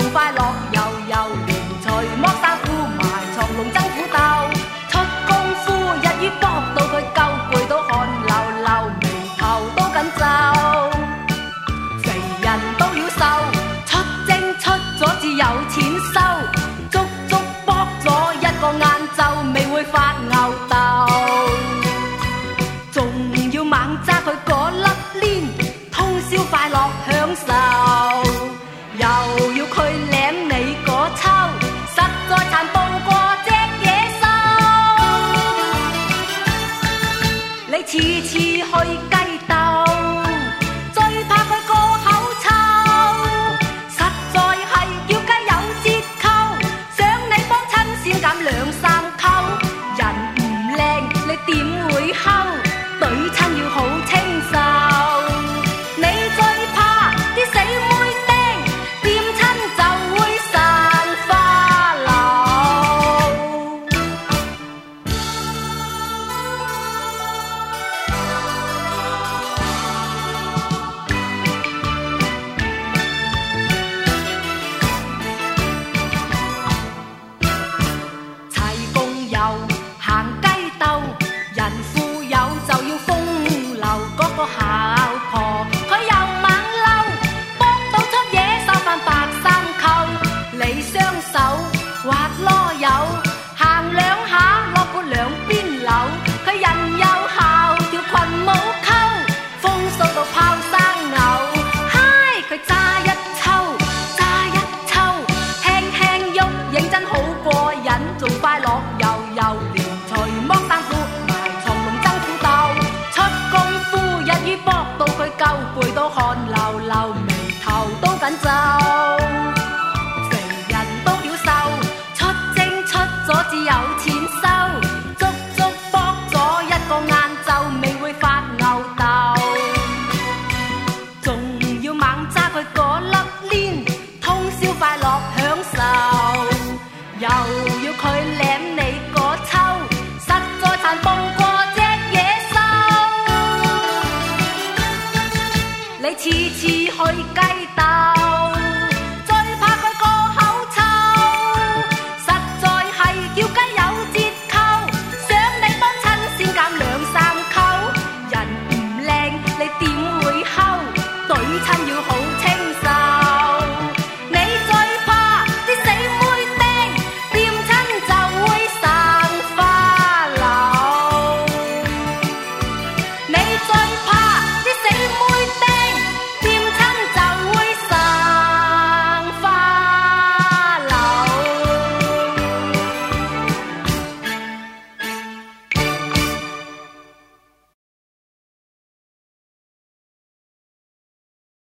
同快乐又悠，连，除莫打富埋藏，龙争虎斗，出功夫一於搏到佢，够攰到汗流流，眉头都紧皱。成人都要瘦，出精出咗至有钱收，足足搏咗一个晏昼，未会发牛痘，仲要猛揸佢嗰粒链，通宵快乐。你个秋实在残暴过只野兽，你次次去。富有就要风流，嗰个姣婆，佢又猛嬲，帮到出野兽翻白衫扣，你双手。走。